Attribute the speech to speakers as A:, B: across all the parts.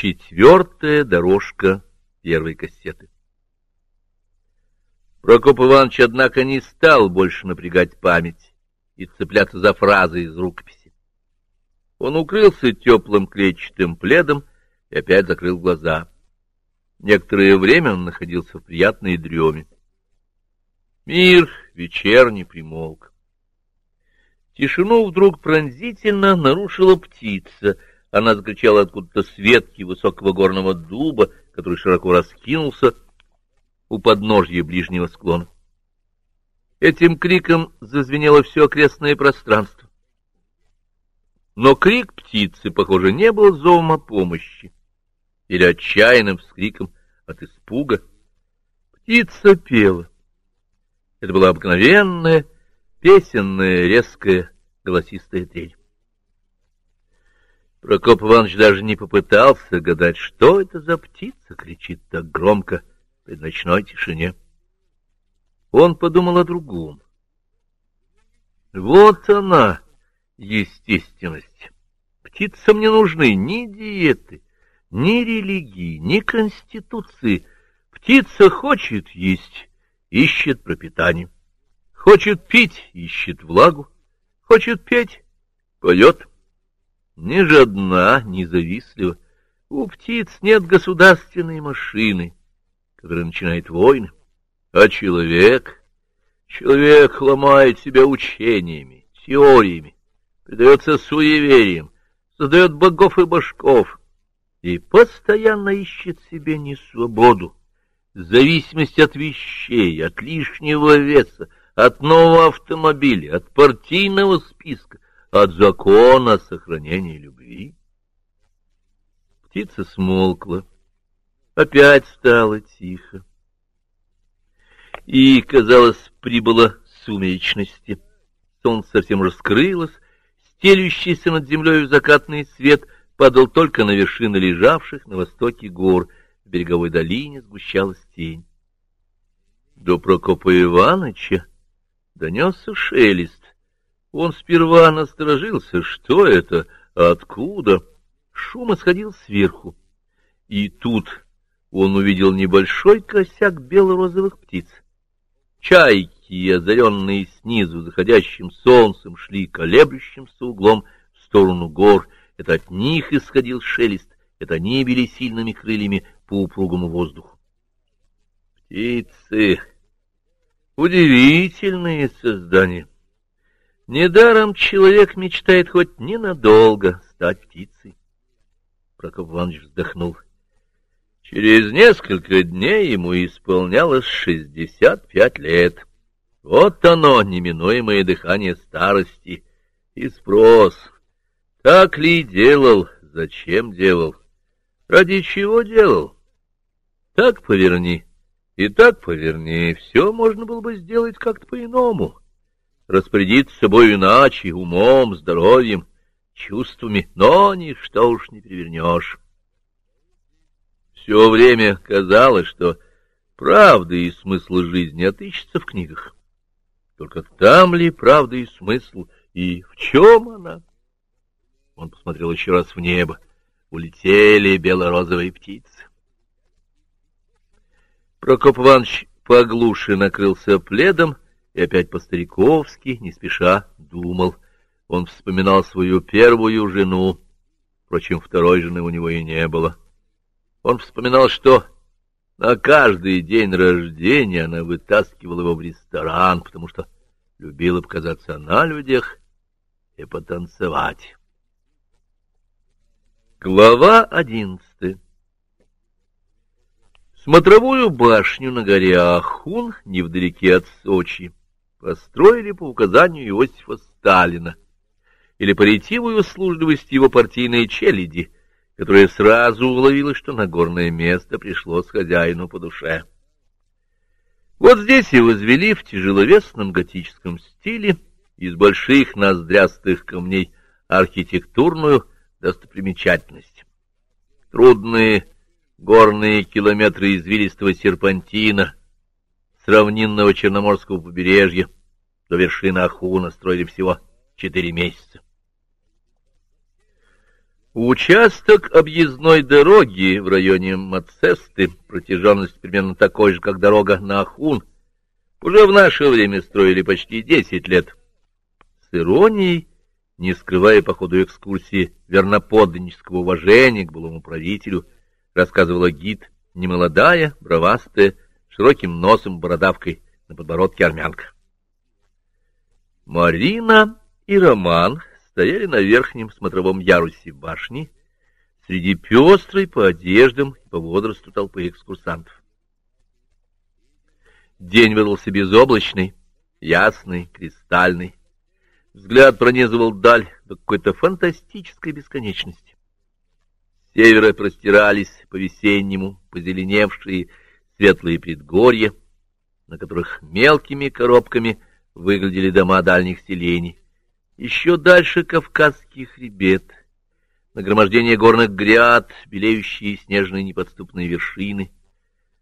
A: Четвертая дорожка первой кассеты. Прокоп Иванович, однако, не стал больше напрягать память и цепляться за фразы из рукописи. Он укрылся теплым клетчатым пледом и опять закрыл глаза. Некоторое время он находился в приятной дреме. Мир вечерний примолк. Тишину вдруг пронзительно нарушила птица. Она закричала откуда-то с ветки высокого горного дуба, который широко раскинулся у подножья ближнего склона. Этим криком зазвенело все окрестное пространство. Но крик птицы, похоже, не был зовом о помощи или отчаянным вскриком от испуга. Птица пела. Это была обыкновенная, песенная, резкая, голосистая трель. Прокоп Иванович даже не попытался гадать, что это за птица кричит так громко при ночной тишине. Он подумал о другом. Вот она, естественность. Птицам не нужны ни диеты, ни религии, ни конституции. Птица хочет есть, ищет пропитание. Хочет пить, ищет влагу. Хочет петь, поет. Ни жадна, ни завистлива. У птиц нет государственной машины, которая начинает войны. А человек... Человек ломает себя учениями, теориями, предается суевериям, создает богов и башков и постоянно ищет себе не свободу, зависимость от вещей, от лишнего веса, от нового автомобиля, от партийного списка, от закона сохранения любви. Птица смолкла, опять стало тихо. И, казалось, прибыло сумеречности. Солнце совсем раскрылось, стелющийся над землей закатный свет падал только на вершины лежавших на востоке гор, в береговой долине сгущалась тень. До Прокопа Ивановича донесся шелест. Он сперва насторожился, что это, откуда. Шум исходил сверху. И тут он увидел небольшой косяк бело-розовых птиц. Чайки, озаренные снизу заходящим солнцем, шли колеблющимся углом в сторону гор. Это от них исходил шелест, это они били сильными крыльями по упругому воздуху. Птицы! Удивительные создания! Недаром человек мечтает хоть ненадолго стать птицей. Прокоп Иванович вздохнул. Через несколько дней ему исполнялось шестьдесят пять лет. Вот оно, неминуемое дыхание старости. И спрос, так ли делал, зачем делал, ради чего делал? Так поверни, и так поверни, все можно было бы сделать как-то по-иному. Распорядиться собой иначе, умом, здоровьем, чувствами, но ничто уж не перевернешь. Все время казалось, что правда и смысл жизни отыщется в книгах. Только там ли правда и смысл, и в чем она? Он посмотрел еще раз в небо. Улетели бело-розовые птицы. Прокоп Иванович поглуше накрылся пледом и опять по-стариковски, не спеша, думал. Он вспоминал свою первую жену. Впрочем, второй жены у него и не было. Он вспоминал, что на каждый день рождения она вытаскивала его в ресторан, потому что любила показаться на людях и потанцевать. Глава одиннадцатая Смотровую башню на горе Ахун, невдалеке от Сочи, построили по указанию Иосифа Сталина или по ретивой услужливости его партийной челяди — которая сразу уловила, что на горное место пришлось хозяину по душе. Вот здесь и возвели в тяжеловесном готическом стиле из больших ноздрястых камней архитектурную достопримечательность. Трудные горные километры извилистого серпантина с равнинного Черноморского побережья до вершины Ахуна строили всего четыре месяца. Участок объездной дороги в районе Мацесты, протяженность примерно такой же, как дорога на Ахун, уже в наше время строили почти десять лет. С иронией, не скрывая по ходу экскурсии верноподданнического уважения к былому правителю, рассказывала гид, немолодая, бровастая, широким носом, бородавкой на подбородке армянка. Марина и Роман стояли на верхнем смотровом ярусе башни среди пестрой по одеждам и по возрасту толпы экскурсантов. День выдался безоблачный, ясный, кристальный. Взгляд пронизывал даль до какой-то фантастической бесконечности. С севера простирались по-весеннему позеленевшие светлые предгорья, на которых мелкими коробками выглядели дома дальних селений. Еще дальше Кавказский хребет, нагромождение горных гряд, белеющие снежные неподступные вершины.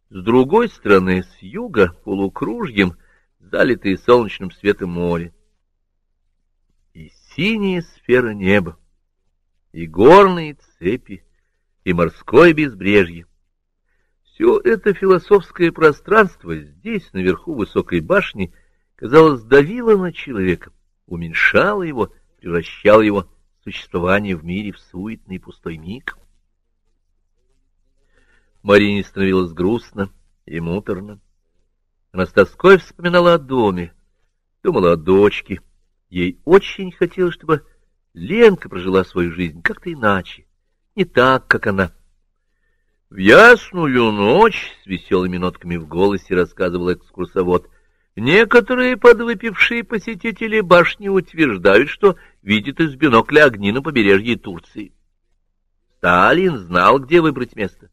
A: С другой стороны, с юга, полукружьем, залитые солнечным светом море. И синяя сфера неба, и горные цепи, и морское безбрежье. Все это философское пространство здесь, наверху высокой башни, казалось, давило на человека уменьшало его, превращало его существование в мире в суетный пустой миг. Марине становилось грустно и муторно. Она с тоской вспоминала о доме, думала о дочке. Ей очень хотелось, чтобы Ленка прожила свою жизнь как-то иначе, не так, как она. В ясную ночь с веселыми нотками в голосе рассказывал экскурсовод — Некоторые подвыпившие посетители башни утверждают, что видят из бинокля огни на побережье Турции. Сталин знал, где выбрать место.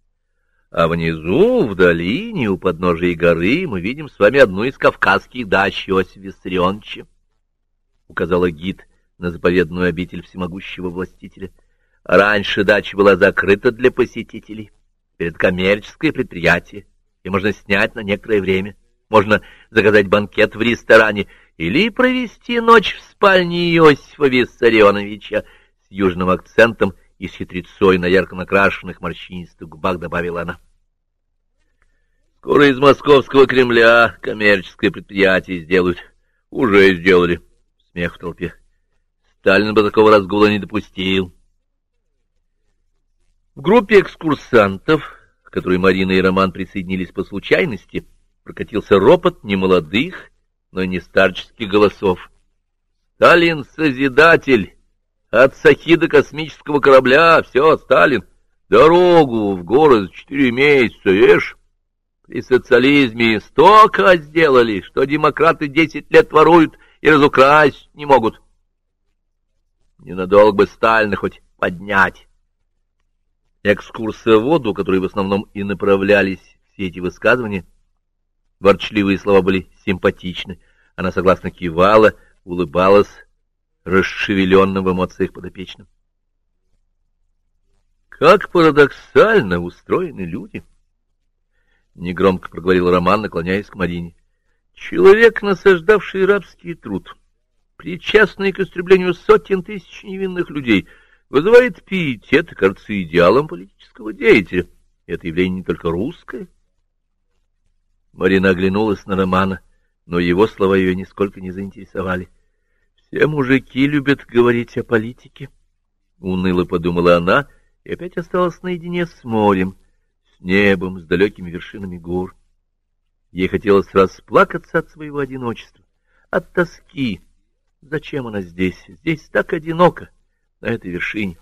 A: А внизу, в долине, у подножия горы, мы видим с вами одну из кавказских дач Иосифа Виссарионовича, — указала гид на заповедную обитель всемогущего властителя. Раньше дача была закрыта для посетителей. Перед коммерческое предприятие, и можно снять на некоторое время. Можно заказать банкет в ресторане или провести ночь в спальне Иосифа Виссарионовича с южным акцентом и с хитрецой на ярко накрашенных морщинистых губах добавила она. Скоро из московского Кремля коммерческое предприятие сделают. Уже сделали. Смех в толпе. Сталин бы такого разгула не допустил. В группе экскурсантов, к которой Марина и Роман присоединились по случайности, прокатился ропот немолодых, но и не старческих голосов. «Сталин — Созидатель! От Сахи до космического корабля! Все, Сталин! Дорогу в город четыре месяца, ешь!» При социализме столько сделали, что демократы десять лет воруют и разукрасть не могут. Ненадолго бы Сталина хоть поднять. Экскурсоводу, который в основном и направлялись все эти высказывания, Ворчливые слова были симпатичны. Она согласно кивала, улыбалась, расшевеленным в эмоциях подопечным. Как парадоксально устроены люди! Негромко проговорил Роман, наклоняясь к Марине. Человек, насаждавший рабский труд, причастный к истреблению сотен тысяч невинных людей, вызывает пиетет, кажется, идеалом политического деятеля. Это явление не только русское, Марина оглянулась на Романа, но его слова ее нисколько не заинтересовали. «Все мужики любят говорить о политике», — уныло подумала она и опять осталась наедине с морем, с небом, с далекими вершинами гор. Ей хотелось расплакаться от своего одиночества, от тоски. Зачем она здесь? Здесь так одиноко, на этой вершине.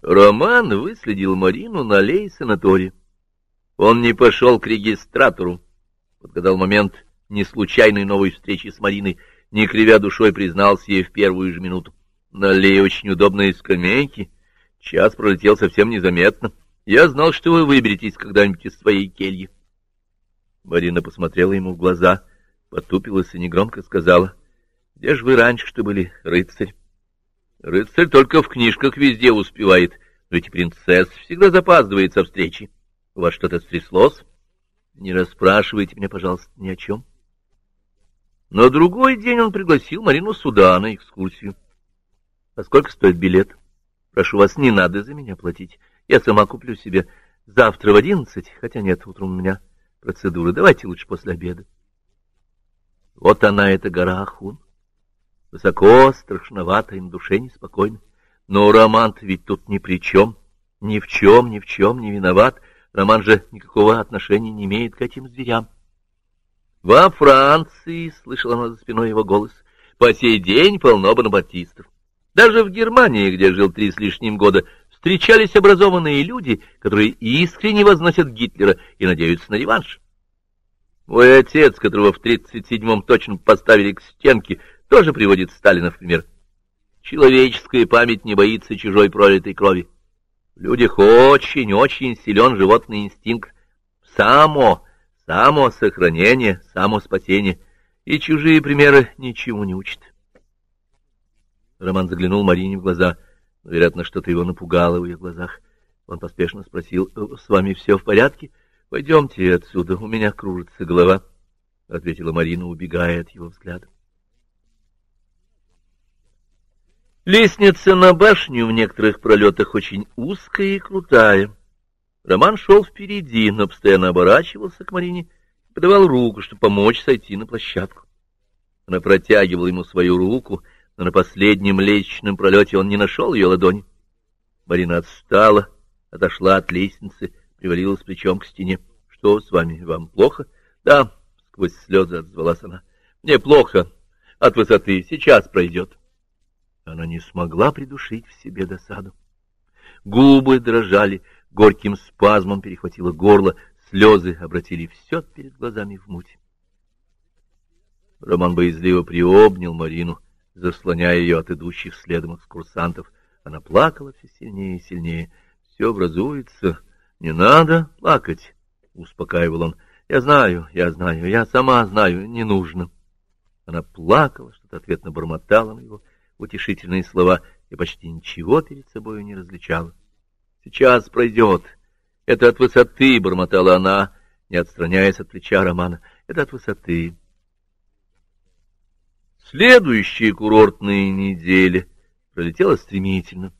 A: Роман выследил Марину на аллее санатория. Он не пошел к регистратору. Подгадал момент не случайной новой встречи с Мариной, не кривя душой признался ей в первую же минуту. На аллее очень удобные скамейки. Час пролетел совсем незаметно. Я знал, что вы выберетесь когда-нибудь из своей кельи. Марина посмотрела ему в глаза, потупилась и негромко сказала, — Где же вы раньше что были, рыцарь? Рыцарь только в книжках везде успевает, но ведь принцесс всегда запаздывает со встречи. У вас что-то стряслось? Не расспрашивайте меня, пожалуйста, ни о чем. На другой день он пригласил Марину сюда на экскурсию. А сколько стоит билет? Прошу вас, не надо за меня платить. Я сама куплю себе завтра в одиннадцать, хотя нет, утром у меня процедуры. Давайте лучше после обеда. Вот она, эта гора Ахун. Высоко, страшновато, и на душе неспокойно. Но Роман ведь тут ни при чем, ни в чем, ни в чем не виноват. Роман же никакого отношения не имеет к этим зверям. Во Франции, — слышала она за спиной его голос, — по сей день полно бонапартистов. Даже в Германии, где жил три с лишним года, встречались образованные люди, которые искренне возносят Гитлера и надеются на реванш. Мой отец, которого в 37-м точно поставили к стенке, тоже приводит Сталина в пример. Человеческая память не боится чужой пролитой крови. В людях очень-очень силен животный инстинкт. Само, само сохранение, само спасение. И чужие примеры ничему не учат. Роман заглянул Марине в глаза. Вероятно, что-то его напугало в ее глазах. Он поспешно спросил, «С вами все в порядке?» — Пойдемте отсюда, у меня кружится голова, — ответила Марина, убегая от его взгляда. Лестница на башню в некоторых пролетах очень узкая и крутая. Роман шел впереди, но постоянно оборачивался к Марине и подавал руку, чтобы помочь сойти на площадку. Она протягивала ему свою руку, но на последнем лестничном пролете он не нашел ее ладони. Марина отстала, отошла от лестницы привалилась плечом к стене. — Что с вами? Вам плохо? — Да, — сквозь слезы отзвалась она. — Мне плохо. От высоты. Сейчас пройдет. Она не смогла придушить в себе досаду. Губы дрожали, горьким спазмом перехватило горло, слезы обратили все перед глазами в муть. Роман боязливо приобнял Марину, заслоняя ее от идущих следом экскурсантов. Она плакала все сильнее и сильнее. Все образуется, не надо плакать, — успокаивал он. — Я знаю, я знаю, я сама знаю, не нужно. Она плакала, что-то ответно бормотала на его утешительные слова и почти ничего перед собой не различала. — Сейчас пройдет. Это от высоты, — бормотала она, не отстраняясь от плеча Романа. — Это от высоты. Следующие курортные недели пролетела стремительно.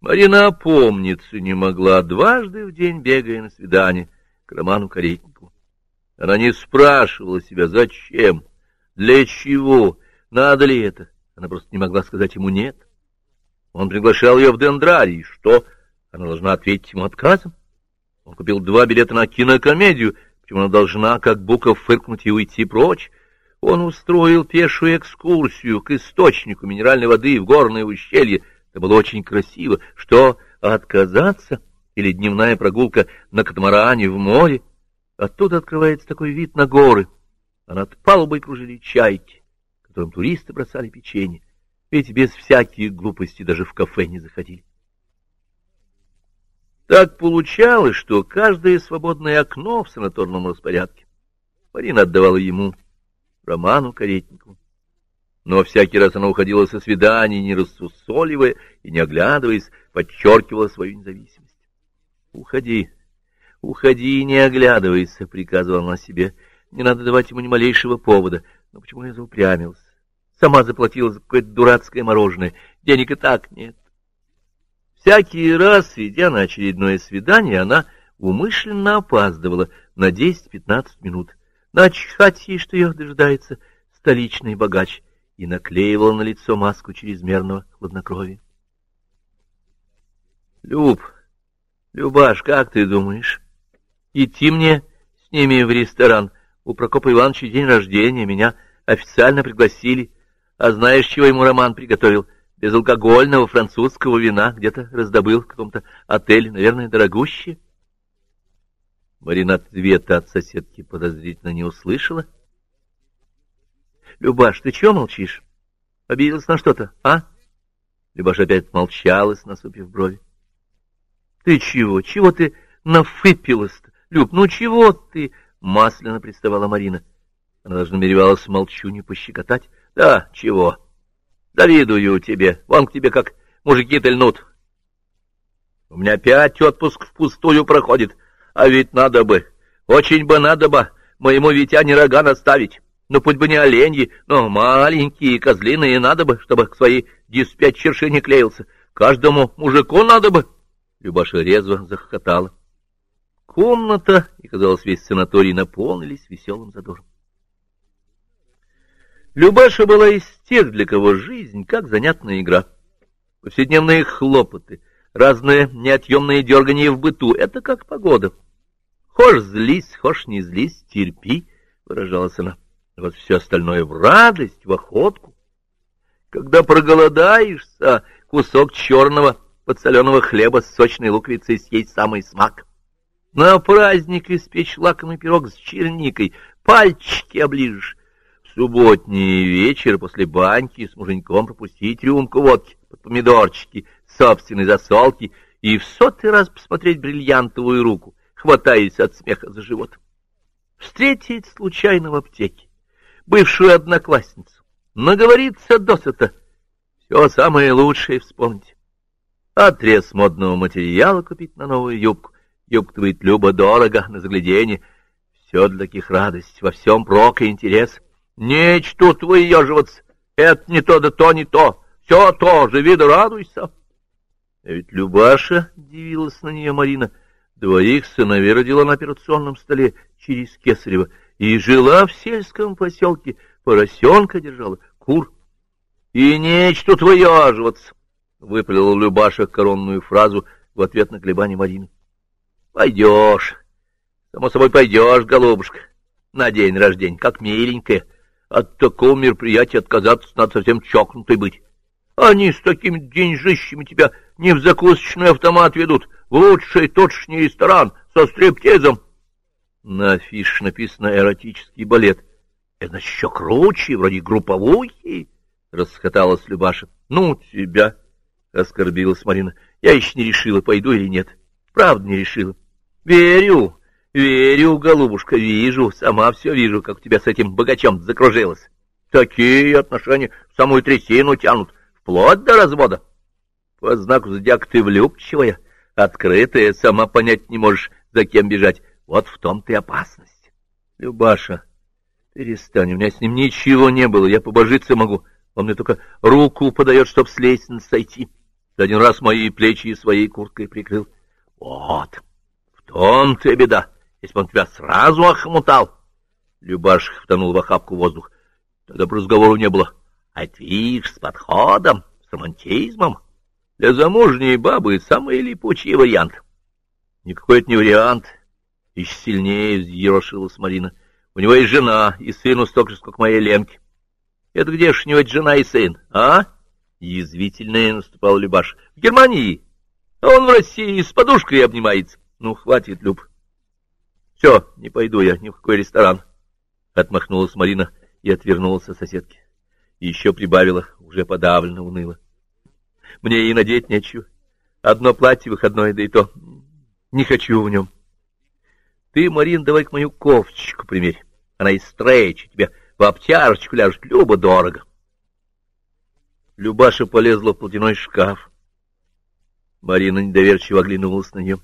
A: Марина опомниться не могла, дважды в день бегая на свидание к Роману Каретникову. Она не спрашивала себя, зачем, для чего, надо ли это. Она просто не могла сказать ему «нет». Он приглашал ее в дендрарий, что? Она должна ответить ему отказом. Он купил два билета на кинокомедию, почему она должна, как Буков, фыркнуть и уйти прочь. Он устроил пешую экскурсию к источнику минеральной воды в горное ущелье, это было очень красиво. Что, отказаться? Или дневная прогулка на катамаране в море? Оттуда открывается такой вид на горы, а над палубой кружили чайки, которым туристы бросали печенье, ведь без всяких глупостей даже в кафе не заходили. Так получалось, что каждое свободное окно в санаторном распорядке Марина отдавала ему, Роману Каретникову. Но всякий раз она уходила со свиданий, не рассусоливая и не оглядываясь, подчеркивала свою независимость. «Уходи, уходи, не оглядывайся», — приказывала она себе. «Не надо давать ему ни малейшего повода. Но почему я заупрямился? Сама заплатила за какое-то дурацкое мороженое. Денег и так нет». Всякий раз, идя на очередное свидание, она умышленно опаздывала на 10-15 минут. Начхать ей, что ее дожидается столичный богач — и наклеивала на лицо маску чрезмерного хладнокровия. — Люб, Любаш, как ты думаешь, идти мне с ними в ресторан? У Прокопа Ивановича день рождения, меня официально пригласили. А знаешь, чего ему Роман приготовил? Безалкогольного французского вина где-то раздобыл в каком-то отеле, наверное, дорогущее. Марина ответа от соседки подозрительно не услышала — Любаш, ты чего молчишь? Обиделась на что-то, а? Любаш опять молчалась, насупив брови. Ты чего? Чего ты нафыпилась-то? Люб, ну чего ты? Масляно приставала Марина. Она даже намеревалась молчу не пощекотать. Да, чего? Завидую тебе. Вон к тебе как мужики-то льнут. У меня опять отпуск впустую проходит. А ведь надо бы, очень бы надо бы моему Витяне рога наставить. Ну, путь бы не оленьи, но маленькие козлиные надо бы, чтобы к своей диспетчерше не клеился. Каждому мужику надо бы. Любаша резво захохотала. Комната и, казалось, весь санаторий наполнились веселым задором. Любаша была из тех, для кого жизнь как занятная игра. Повседневные хлопоты, разные неотъемные дергания в быту — это как погода. Хошь злись, хошь не злись, терпи, — выражалась она. Вот все остальное в радость, в охотку. Когда проголодаешься, кусок черного подсоленого хлеба с сочной луковицей съесть самый смак. На праздник испечь лакомый пирог с черникой, пальчики оближешь. В субботний вечер после баньки с муженьком пропустить рюмку водки под помидорчики, собственной засолки и в сотый раз посмотреть бриллиантовую руку, хватаясь от смеха за живот. Встретить случайно в аптеке бывшую одноклассницу, наговориться досыта, все самое лучшее вспомнить. Отрез модного материала купить на новую юбку, юбка будет любо дорого, на загляденье. Все для таких радость, во всем прок и интерес. Нечь тут выеживаться, это не то да то не то, все то, живи да радуйся. А ведь Любаша, дивилась на нее Марина, двоих сыновей родила на операционном столе через Кесарева и жила в сельском поселке, поросенка держала, кур. И нечь тут выеживаться, — выпалила Любаша коронную фразу в ответ на колебание Марины. — Пойдешь, само собой пойдешь, голубушка, на день рождения, как миленькая. От такого мероприятия отказаться надо совсем чокнутой быть. Они с такими деньжищами тебя не в закусочный автомат ведут, в лучший точный ресторан со стриптизом. На афише написано «эротический балет». Это еще круче, вроде групповухи, — расхоталась Любаша. — Ну, тебя, — оскорбилась Марина. — Я еще не решила, пойду или нет. Правда не решила. — Верю, верю, голубушка, вижу, сама все вижу, как у тебя с этим богачом закружилось. Такие отношения в самую трясину тянут, вплоть до развода. По знаку зодиака ты влюбчивая, открытая, сама понять не можешь, за кем бежать. Вот в том-то и опасность. Любаша, перестань, у меня с ним ничего не было, я побожиться могу. Он мне только руку подает, чтоб с лестницы сойти. Один раз мои плечи своей курткой прикрыл. Вот, в том-то и беда, если бы он тебя сразу охмутал. Любаш втонул в охапку воздух. Тогда бы разговору не было. А видишь, с подходом, с романтизмом. Для замужней бабы самый липучий вариант. Никакой это не вариант. Еще сильнее взъерошилась Марина. У него есть жена, и сыну столько же, сколько моей Ленке. Это где ж у него жена и сын, а? Язвительная наступал Любаш. В Германии. А он в России с подушкой обнимается. Ну, хватит, Люб. Все, не пойду я ни в какой ресторан. Отмахнулась Марина и отвернулась от соседки. И еще прибавила, уже подавленно, уныло. Мне и надеть нечего. Одно платье выходное, да и то. Не хочу в нем. Ты, Марин, давай к мою кофточку примерь. Она из стрейча, тебе в обтяжечку ляжет любо-дорого. Любаша полезла в платяной шкаф. Марина недоверчиво оглянулась на нее.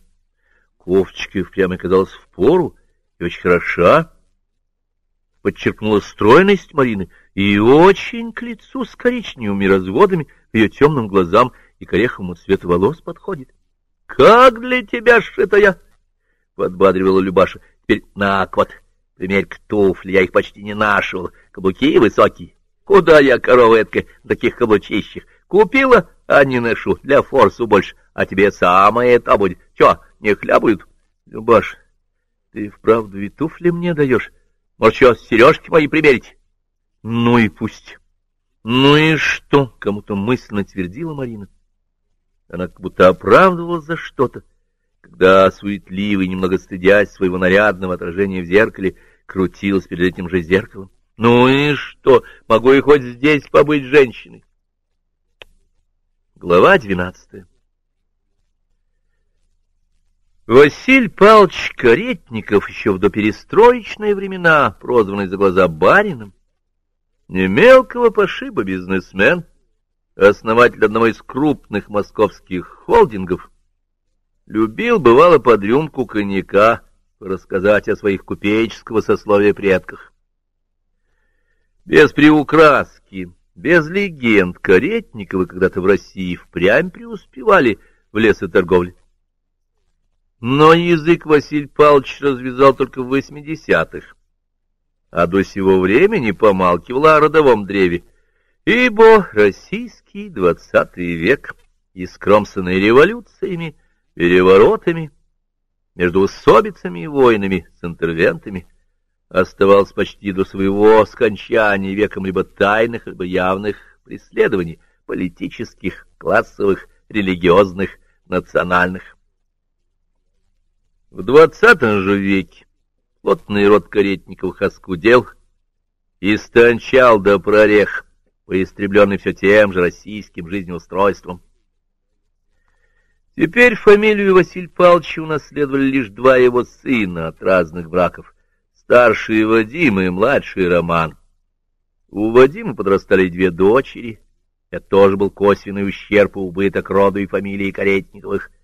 A: Кофточка впрямь оказалась в пору и очень хороша. Подчеркнула стройность Марины и очень к лицу с коричневыми разводами к ее темным глазам и к ореховому цвету волос подходит. — Как для тебя шитая! — подбадривала Любаша. — Теперь на вот, примерь к туфли, я их почти не нашел, каблуки высокие. Куда я, корова эткая, таких каблучищах? Купила, а не ношу, для форсу больше, а тебе самое это будет. Че, не хлябают? Любаш, ты вправду и туфли мне даешь? Может, что, сережки мои примерить? Ну и пусть. Ну и что? Кому-то мысленно твердила Марина. Она как будто оправдывалась за что-то, когда суетливый, немного стыдясь своего нарядного отражения в зеркале, крутилась перед этим же зеркалом. Ну и что? Могу и хоть здесь побыть женщиной. Глава двенадцатая Василь Павлович Каретников еще в доперестроечные времена, прозванный за глаза барином, не мелкого пошиба бизнесмен, основатель одного из крупных московских холдингов, любил, бывало, под рюмку коньяка рассказать о своих купеческого сословия предках. Без приукраски, Без легенд Каретниковы когда-то в России впрямь преуспевали в лесоторговле. Но язык Василий Павлович развязал только в восьмидесятых, а до сего времени помалкивал о родовом древе, ибо российский двадцатый век, искромсанный революциями, переворотами, между усобицами и войнами, с интервентами, оставался почти до своего скончания веком либо тайных, либо явных преследований, политических, классовых, религиозных, национальных. В двадцатом же веке плотный род Каретниковых оскудел, истончал до прорех, поистребленный все тем же российским жизнеустройством. Теперь фамилию Василия Павловича унаследовали лишь два его сына от разных браков, старший Вадим и младший Роман. У Вадима подрастали две дочери, это тоже был косвенный ущерб и убыток роду и фамилии Каретниковых —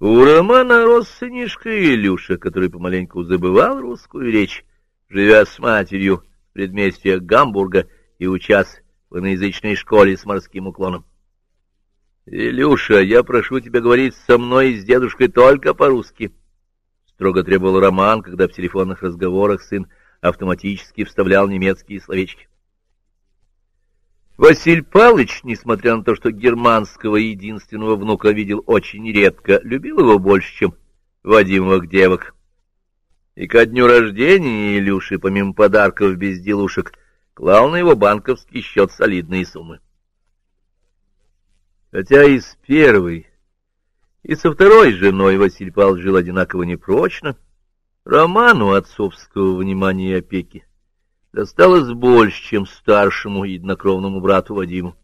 A: у Романа рос сынишка Илюша, который помаленьку забывал русскую речь, живя с матерью в предместьях Гамбурга и учась в иноязычной школе с морским уклоном. «Илюша, я прошу тебя говорить со мной и с дедушкой только по-русски», — строго требовал Роман, когда в телефонных разговорах сын автоматически вставлял немецкие словечки. Василь Палыч, несмотря на то, что германского единственного внука видел очень редко, любил его больше, чем Вадимовых девок. И ко дню рождения Илюши, помимо подарков безделушек, клал на его банковский счет солидные суммы. Хотя и с первой, и со второй женой Василий Павлович жил одинаково непрочно, Роману отцовского внимания и опеки досталось больше, чем старшему единокровному брату Вадиму.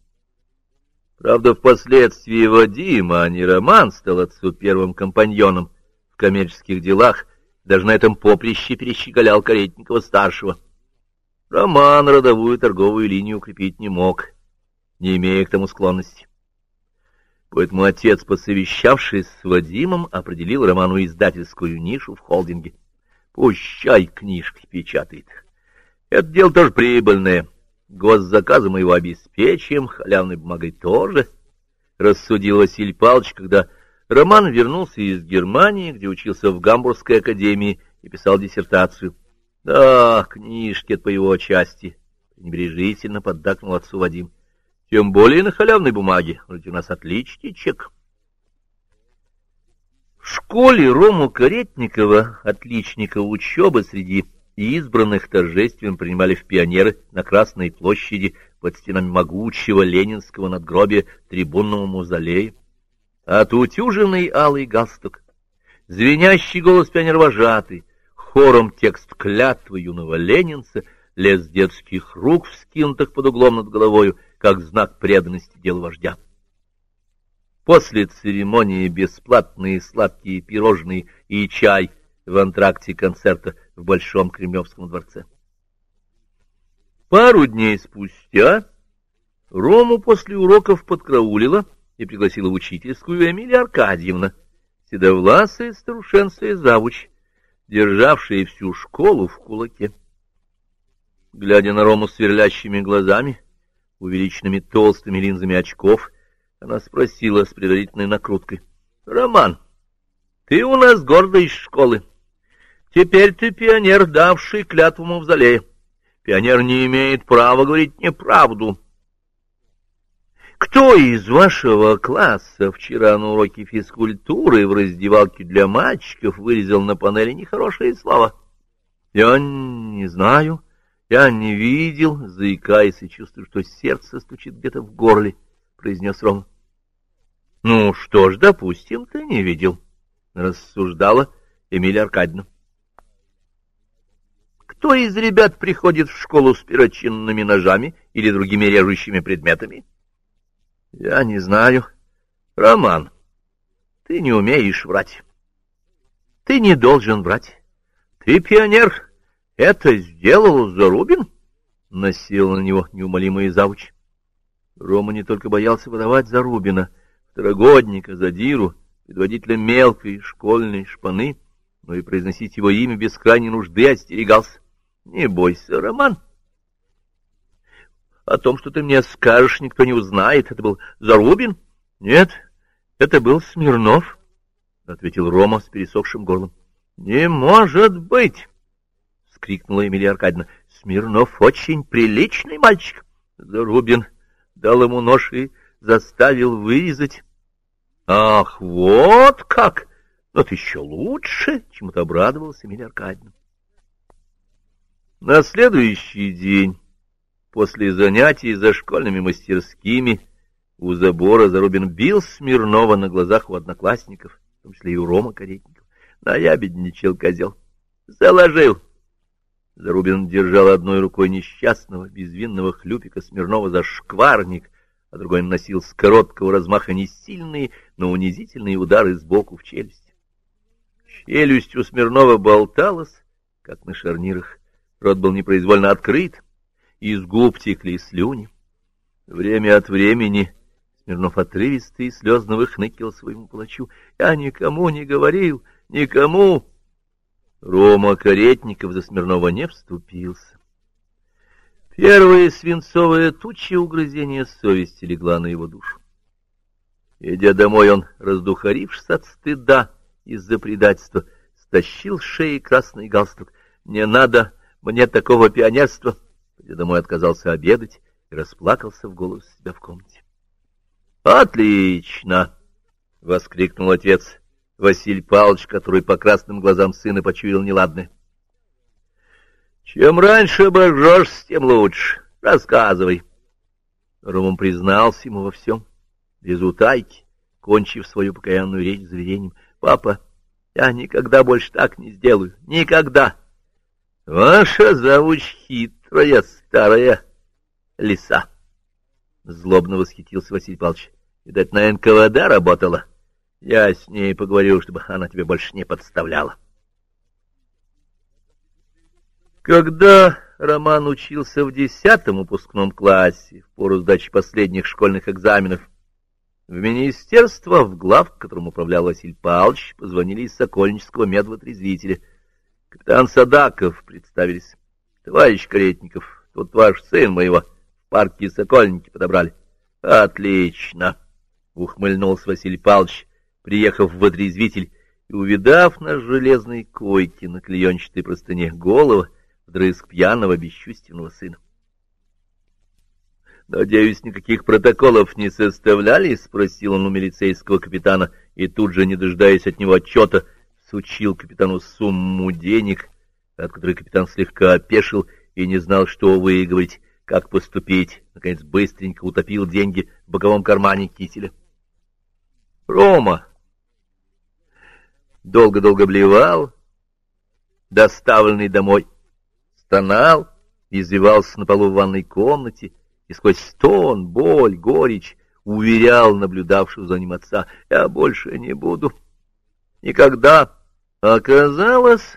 A: Правда, впоследствии Вадим, а не Роман, стал отцу первым компаньоном в коммерческих делах, даже на этом поприще перещеголял Каретникова-старшего. Роман родовую торговую линию укрепить не мог, не имея к тому склонности. Поэтому отец, посовещавшись с Вадимом, определил Роману издательскую нишу в холдинге. Пущай книжки печатает. Это дело тоже прибыльное. Госзаказы мы его обеспечим, халявной бумагой тоже, — рассудил Василий Павлович, когда Роман вернулся из Германии, где учился в Гамбургской академии и писал диссертацию. Да, книжки по его части, — пренебрежительно поддакнул отцу Вадим. Тем более на халявной бумаге, вроде у нас отличный чек. В школе Рому Каретникова, отличника учебы среди и избранных торжественно принимали в пионеры на Красной площади под стенами могучего ленинского надгробия трибунного мавзолея. Отутюженный алый галстук, звенящий голос пионер-вожатый, хором текст клятвы юного ленинца, лес детских рук, вскинутых под углом над головою, как знак преданности делу вождя. После церемонии бесплатные сладкие пирожные и чай в антракте концерта в Большом Кремлевском дворце. Пару дней спустя Рому после уроков подкраулила и пригласила в учительскую Эмилия Аркадьевна, седовласая старушенция завуч, державшая всю школу в кулаке. Глядя на Рому сверлящими глазами, увеличенными толстыми линзами очков, она спросила с предварительной накруткой. — Роман, ты у нас гордый из школы. Теперь ты пионер, давший клятву мавзолея. Пионер не имеет права говорить неправду. Кто из вашего класса вчера на уроке физкультуры в раздевалке для мальчиков вырезал на панели нехорошие слова? Я не знаю, я не видел, заикаясь и чувствую, что сердце стучит где-то в горле, произнес Рома. Ну что ж, допустим, ты не видел, рассуждала Эмилия Аркадьевна. Кто из ребят приходит в школу с перочинными ножами или другими режущими предметами? Я не знаю. Роман, ты не умеешь врать. Ты не должен врать. Ты пионер. Это сделал Зарубин? Насел на него неумолимый завуч. Рома не только боялся выдавать Зарубина, второгодника, задиру, предводителя мелкой школьной шпаны, но и произносить его имя без крайней нужды остерегался. Не бойся, Роман. о том, что ты мне скажешь, никто не узнает. Это был Зарубин? Нет, это был Смирнов, — ответил Рома с пересохшим горлом. Не может быть! — скрикнула Эмилия Аркадьевна. Смирнов очень приличный мальчик. Зарубин дал ему нож и заставил вырезать. Ах, вот как! Это еще лучше, чему-то обрадовался Эмилия Аркадьевна. На следующий день, после занятий за школьными мастерскими, у забора Зарубин бил Смирнова на глазах у одноклассников, в том числе и у Рома Каретникова. Наябедничал козел. Заложил. Зарубин держал одной рукой несчастного, безвинного хлюпика Смирнова за шкварник, а другой наносил с короткого размаха не сильные, но унизительные удары сбоку в челюсть. Челюсть у Смирнова болталась, как на шарнирах. Рот был непроизвольно открыт, из губ текли слюни. Время от времени Смирнов отрывисто и слезно выхныкил своему палачу. «Я никому не говорил, никому!» Рома Каретников за Смирнова не вступился. Первая свинцовая туча угрызения совести легла на его душу. Идя домой, он, раздухарившись от стыда из-за предательства, стащил с шеи красный галстук. «Не надо мне такого пионерства!» Идя домой, отказался обедать и расплакался в голос себя в комнате. «Отлично!» — воскликнул отец Василий Павлович, который по красным глазам сына почуял неладное. Чем раньше обожжешься, тем лучше. Рассказывай. Роман признался ему во всем, без утайки, кончив свою покаянную речь заверением. «Папа, я никогда больше так не сделаю. Никогда!» «Ваша завуч хитрая старая лиса!» Злобно восхитился Василий Павлович. «Видать, на НКВД работала. Я с ней поговорил, чтобы она тебе больше не подставляла». Когда Роман учился в десятом выпускном классе, в пору сдачи последних школьных экзаменов, в министерство, в глав, которым управлял Василий Павлович, позвонили из Сокольнического медвотрезвителя. Капитан Садаков представились. Товарищ Каретников, тут ваш сын моего в парке Сокольники подобрали. Отлично, ухмыльнулся Василий Павлович, приехав в отрезвитель и увидав на железной койке на клеенчатой простыне голову, вдрызг пьяного бесчувственного сына. «Надеюсь, никаких протоколов не составляли?» — спросил он у милицейского капитана, и тут же, не дожидаясь от него отчета, сучил капитану сумму денег, от которой капитан слегка опешил и не знал, что выговорить, как поступить. Наконец, быстренько утопил деньги в боковом кармане кителя. Рома долго-долго блевал, доставленный домой стонал, извивался на полу в ванной комнате и сквозь стон, боль, горечь уверял наблюдавшего за ним отца, «Я больше не буду. Никогда». Оказалось,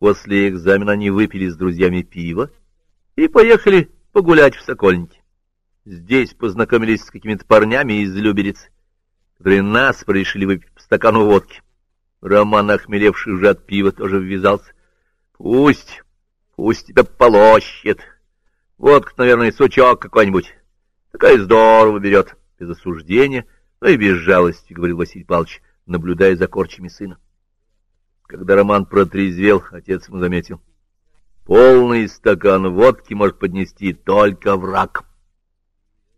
A: после экзамена они выпили с друзьями пиво и поехали погулять в Сокольнике. Здесь познакомились с какими-то парнями из Люберец, которые нас решили выпить по стакану водки. Роман, охмелевший уже от пива, тоже ввязался. Пусть Пусть тебя полощет. Вот, наверное, сучок какой-нибудь. Такая здорово берет. Без осуждения, но и без жалости, — говорил Василий Павлович, наблюдая за корчами сына. Когда Роман протрезвел, отец ему заметил. Полный стакан водки может поднести только враг.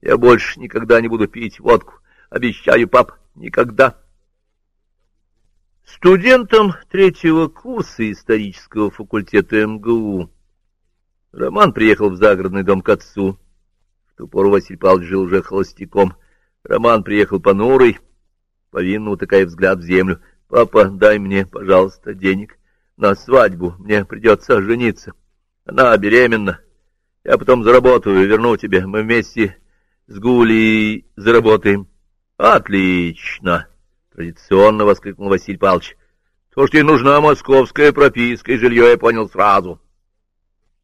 A: Я больше никогда не буду пить водку. Обещаю, пап, никогда. Студентом третьего курса исторического факультета МГУ Роман приехал в загородный дом к отцу. В ту пору Василий Павлович жил уже холостяком. Роман приехал понурый, повинно утыкая взгляд в землю. «Папа, дай мне, пожалуйста, денег на свадьбу. Мне придется жениться. Она беременна. Я потом заработаю и верну тебе. Мы вместе с Гулей заработаем». «Отлично!» — традиционно воскликнул Василий Павлович. «То, что ей нужна московская прописка и жилье, я понял сразу».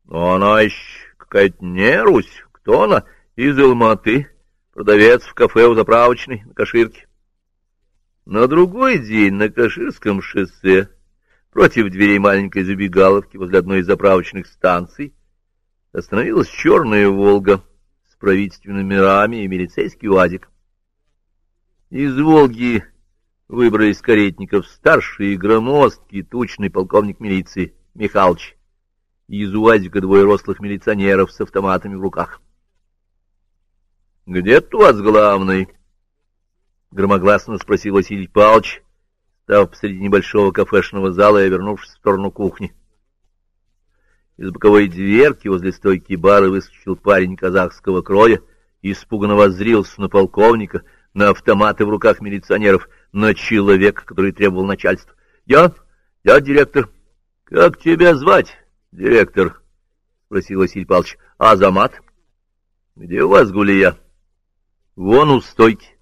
A: Но она еще какая-то не Русь. Кто она? Из Алматы. Продавец в кафе у заправочной на Каширке. На другой день на Каширском шоссе, против дверей маленькой забегаловки возле одной из заправочных станций, остановилась черная «Волга» правительственными номерами и милицейский УАЗик. Из «Волги» выбрали из каретников старший и громоздкий тучный полковник милиции Михалыч из УАЗика двое рослых милиционеров с автоматами в руках. — Где у вас главный? — громогласно спросил Василий Павлович, став посреди небольшого кафешного зала и вернувшись в сторону кухни. Из боковой дверки возле стойки бара выскочил парень казахского кроя и испуганно воззрился на полковника, на автоматы в руках милиционеров, на человека, который требовал начальства. — Я? Я директор. — Как тебя звать? — Директор, — спросил Василий Павлович. — Азамат? — Где у вас гулия? — Вон у стойки. —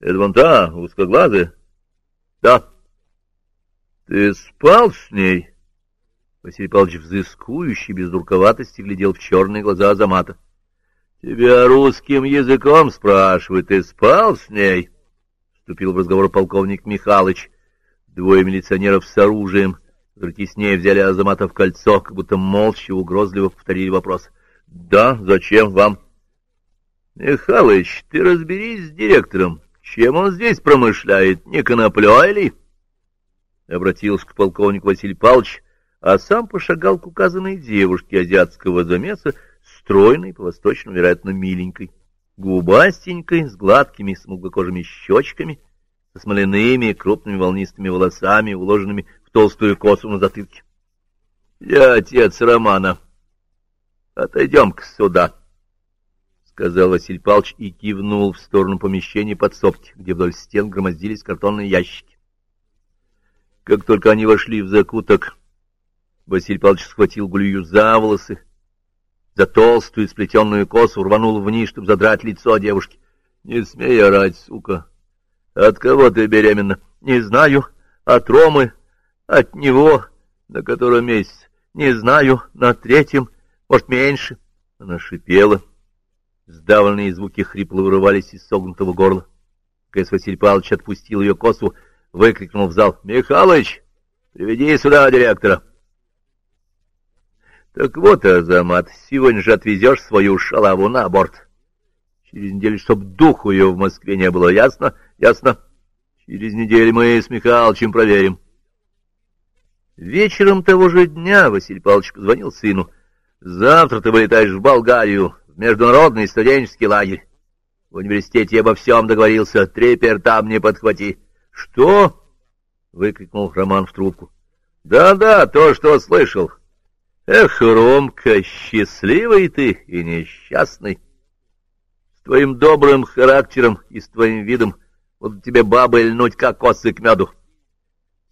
A: Это вон та, узкоглазая? — Да. — Ты спал с ней? Василий Павлович взыскующий, без дурковатости, глядел в черные глаза Азамата. — Тебя русским языком спрашивают, ты спал с ней? — вступил в разговор полковник Михалыч. Двое милиционеров с оружием — Теснее взяли Азамата в кольцо, как будто молча, угрозливо повторили вопрос. — Да, зачем вам? — Михалыч, ты разберись с директором. Чем он здесь промышляет? Не коноплей ли? Обратился к полковнику Василий Павлович, а сам пошагал к указанной девушке азиатского замеса, стройной, по-восточному, вероятно, миленькой, губастенькой, с гладкими смуглокожими щечками, со смоляными крупными волнистыми волосами, уложенными толстую косу на затылке. — Я отец Романа. Отойдем-ка сюда, — сказал Василий Павлович и кивнул в сторону помещения подсобки, где вдоль стен громоздились картонные ящики. Как только они вошли в закуток, Василий Павлович схватил Гулью за волосы, за толстую сплетенную косу рванул вниз, чтобы задрать лицо девушки. — Не смей орать, сука! От кого ты беременна? — Не знаю. От Ромы от него, на котором месяц, не знаю, на третьем, может, меньше. Она шипела. Сдавленные звуки хрипло вырывались из согнутого горла. Кэс Василий Павлович отпустил ее косу, выкрикнул в зал. — Михалыч, приведи сюда директора. — Так вот, Азамат, сегодня же отвезешь свою шалаву на борт. Через неделю, чтоб духу ее в Москве не было, ясно? Ясно. Через неделю мы с Михалычем проверим. — Вечером того же дня Василий Павлович позвонил сыну. «Завтра ты вылетаешь в Болгарию, международный студенческий лагерь. В университете я обо всем договорился, трепер там не подхвати». «Что?» — выкрикнул Роман в трубку. «Да-да, то, что слышал. Эх, Ромка, счастливый ты и несчастный. С твоим добрым характером и с твоим видом вот тебе бабы льнуть, как косы к меду».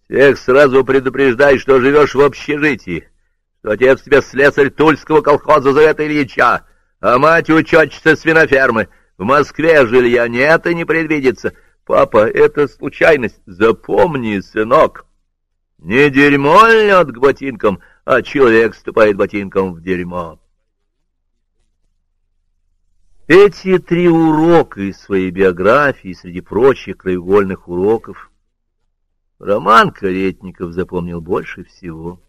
A: Всех сразу предупреждай, что живешь в общежитии, что отец тебе слесарь Тульского колхоза за это Ильича, а мать учетчица свинофермы. В Москве жилья нет и не предвидится. Папа, это случайность. Запомни, сынок. Не дерьмо льет к ботинкам, а человек ступает ботинком в дерьмо. Эти три урока из своей биографии, среди прочих краеугольных уроков, Роман Каретников запомнил больше всего.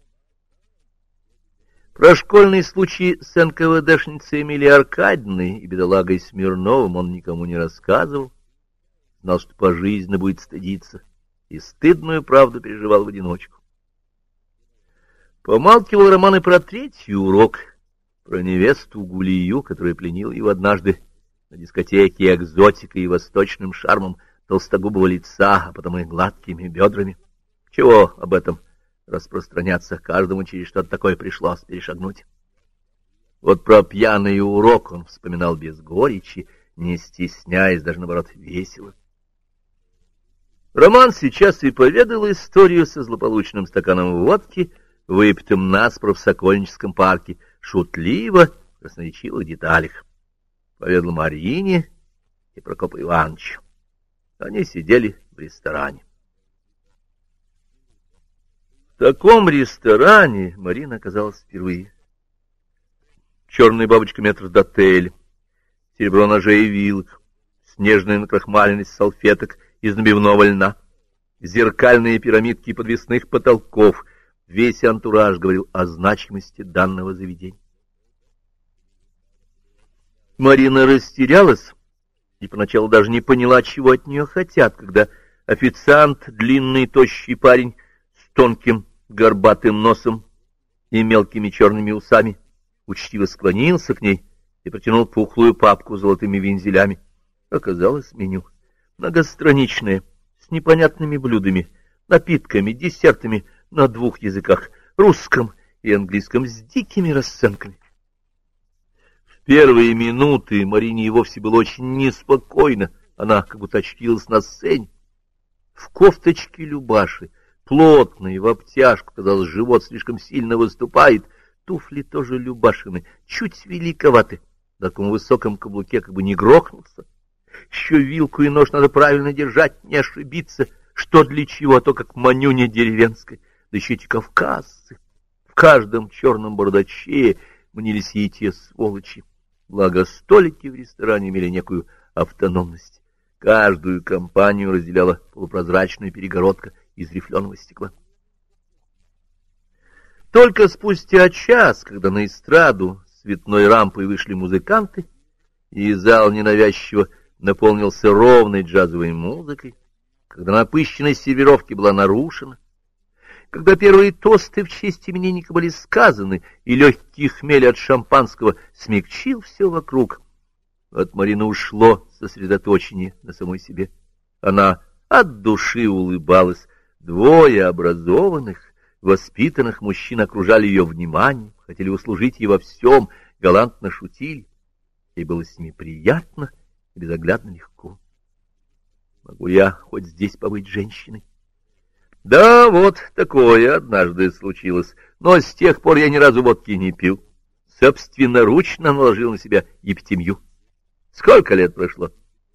A: Про школьный случай с НКВДшницей Эмилией Аркадьевной и бедолагой Смирновым он никому не рассказывал, знал, что пожизненно будет стыдиться, и стыдную правду переживал в одиночку. Помалкивал Роман и про третий урок, про невесту Гулию, которая пленила его однажды на дискотеке экзотикой и восточным шармом — толстогубого лица, а потом и гладкими бедрами. Чего об этом распространяться? Каждому через что-то такое пришлось перешагнуть. Вот про пьяный урок он вспоминал без горечи, не стесняясь, даже наоборот, весело. Роман сейчас и поведал историю со злополучным стаканом водки, выпитым наспро в Сокольническом парке, шутливо, в красноречивых деталях. Поведал Марине и Прокопу Ивановичу. Они сидели в ресторане. Таком ресторане Марина оказалась впервые. Черная бабочка метр до отель, серебро ножей и вилок, снежная накрахмаленность салфеток из набивного льна, зеркальные пирамидки подвесных потолков. Весь антураж говорил о значимости данного заведения. Марина растерялась и поначалу даже не поняла, чего от нее хотят, когда официант, длинный тощий парень с тонким горбатым носом и мелкими черными усами, учтиво склонился к ней и протянул пухлую папку с золотыми вензелями. Оказалось меню многостраничное, с непонятными блюдами, напитками, десертами на двух языках, русском и английском, с дикими расценками. В первые минуты Марине и вовсе было очень неспокойно, она как будто очкилась на сцене. В кофточке Любаши, плотной, в обтяжку, казалось, живот слишком сильно выступает, туфли тоже Любашины, чуть великоваты, на таком высоком каблуке как бы не грохнулся. Еще вилку и нож надо правильно держать, не ошибиться, что для чего, а то как манюня деревенская, да еще эти кавказцы. В каждом черном бардаче мнились и те сволочи. Благо, столики в ресторане имели некую автономность. Каждую компанию разделяла полупрозрачная перегородка из рифленого стекла. Только спустя час, когда на эстраду с цветной рампой вышли музыканты, и зал ненавязчиво наполнился ровной джазовой музыкой, когда напыщенность сервировки была нарушена, когда первые тосты в честь именинника были сказаны, и легкий хмель от шампанского смягчил все вокруг, от Марины ушло сосредоточение на самой себе. Она от души улыбалась. Двое образованных, воспитанных мужчин окружали ее вниманием, хотели услужить ей во всем, галантно шутили. Ей было с ними приятно и безоглядно легко. Могу я хоть здесь побыть женщиной? Да, вот такое однажды случилось, но с тех пор я ни разу водки не пил. Собственноручно наложил на себя ептемью. Сколько лет прошло?